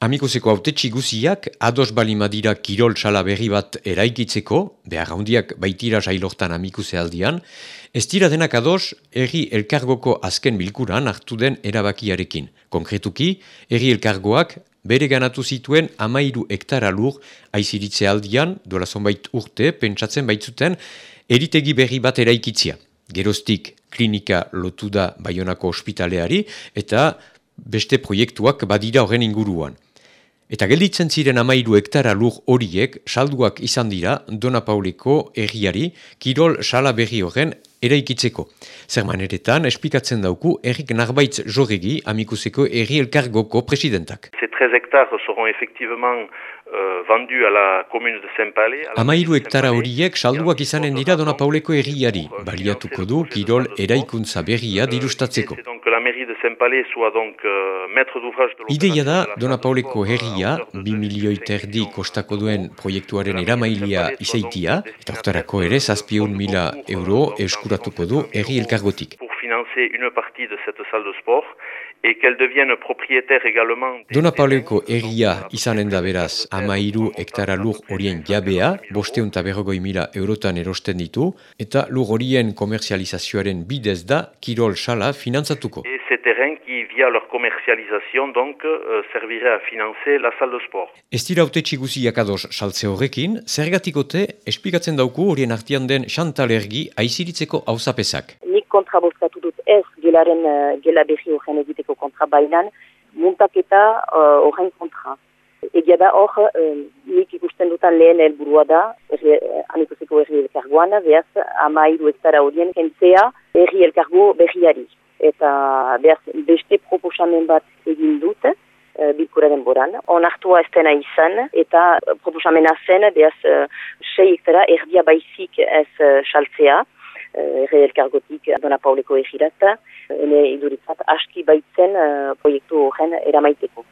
Amikuseko haute txiguziak ados balimadira kirol sala berri bat eraikitzeko, behar handiak baitira sailortan amikuse aldian, ez dira denak ados erri elkargoko azken bilkuran hartu den erabakiarekin. Konkretuki, erri elkargoak bere ganatu zituen amairu hektara lur aiziritze aldian, dola zonbait urte, pentsatzen baitzuten, eritegi berri bat eraikitzia. Geroztik klinika lotu da Bayonako ospitaleari eta beste proiektuak badira horren inguruan. Eta gelditzen ziren amairu hektara lur horiek salduak izan dira Dona Pauleko erriari Kirol Sala berri horren eraikitzeko. Zer maneretan, esplikatzen dauku Erik Narbaitz Joregi, amikuseko erri elkargoko presidentak. Ces 13 hectares seront effectivement euh, vendus à la commune de Saint-Palais. Amairu hektara horiek salduak izanen dira Dona Pauleko erriari, baliatuko du Kirol eraikuntza berria dirustatzeko. Mairie de Saint-Palais soit donc euh, maître d'ouvrage de Ideia da, Dona Pauleko herria, bi milioi terdi kostako duen proiektuaren eramailia izaitia, eta hortarako ere, zazpion mila euro eskuratuko du herri elkargotik. Pour financer une partie de cette salle de sport, et qu'elle devienne propriétaire également... Dona Pauleko herria izanen da beraz amairu hektara lur horien jabea, bosteun berrogoi mila eurotan erosten ditu, eta lur horien komerzializazioaren bidez da Kirol Sala finantzatuko. Ces terrains qui, via leur commercialisation, donc, euh, serviraient à financer la salle de sport. Ez dira haute txiguziak ados saltze horrekin, zergatikote esplikatzen dauku horien artian den Chantal Ergi aiziritzeko hauzapesak. Nik kontra bozkatu dut ez gelaren uh, gela berri horren egiteko kontra bainan, muntaketa uh, horren kontra. Egia da hor, uh, nik ikusten dutan lehen helburua da, erri, uh, amikuseko erri elkargoan, behaz, ama iru hektara horien kentzea erri elkargo berriari. Eta behaz, beste proposamen bat egin dut, uh, bilkuraren boran. Onartua ez dena izan, eta proposamena zen, behaz, uh, sei hektara erdia baizik ez uh, saltzea, erre elkargotik Dona Pauleko egirat, ene iduritzat aski baitzen proiektu horren eramaiteko.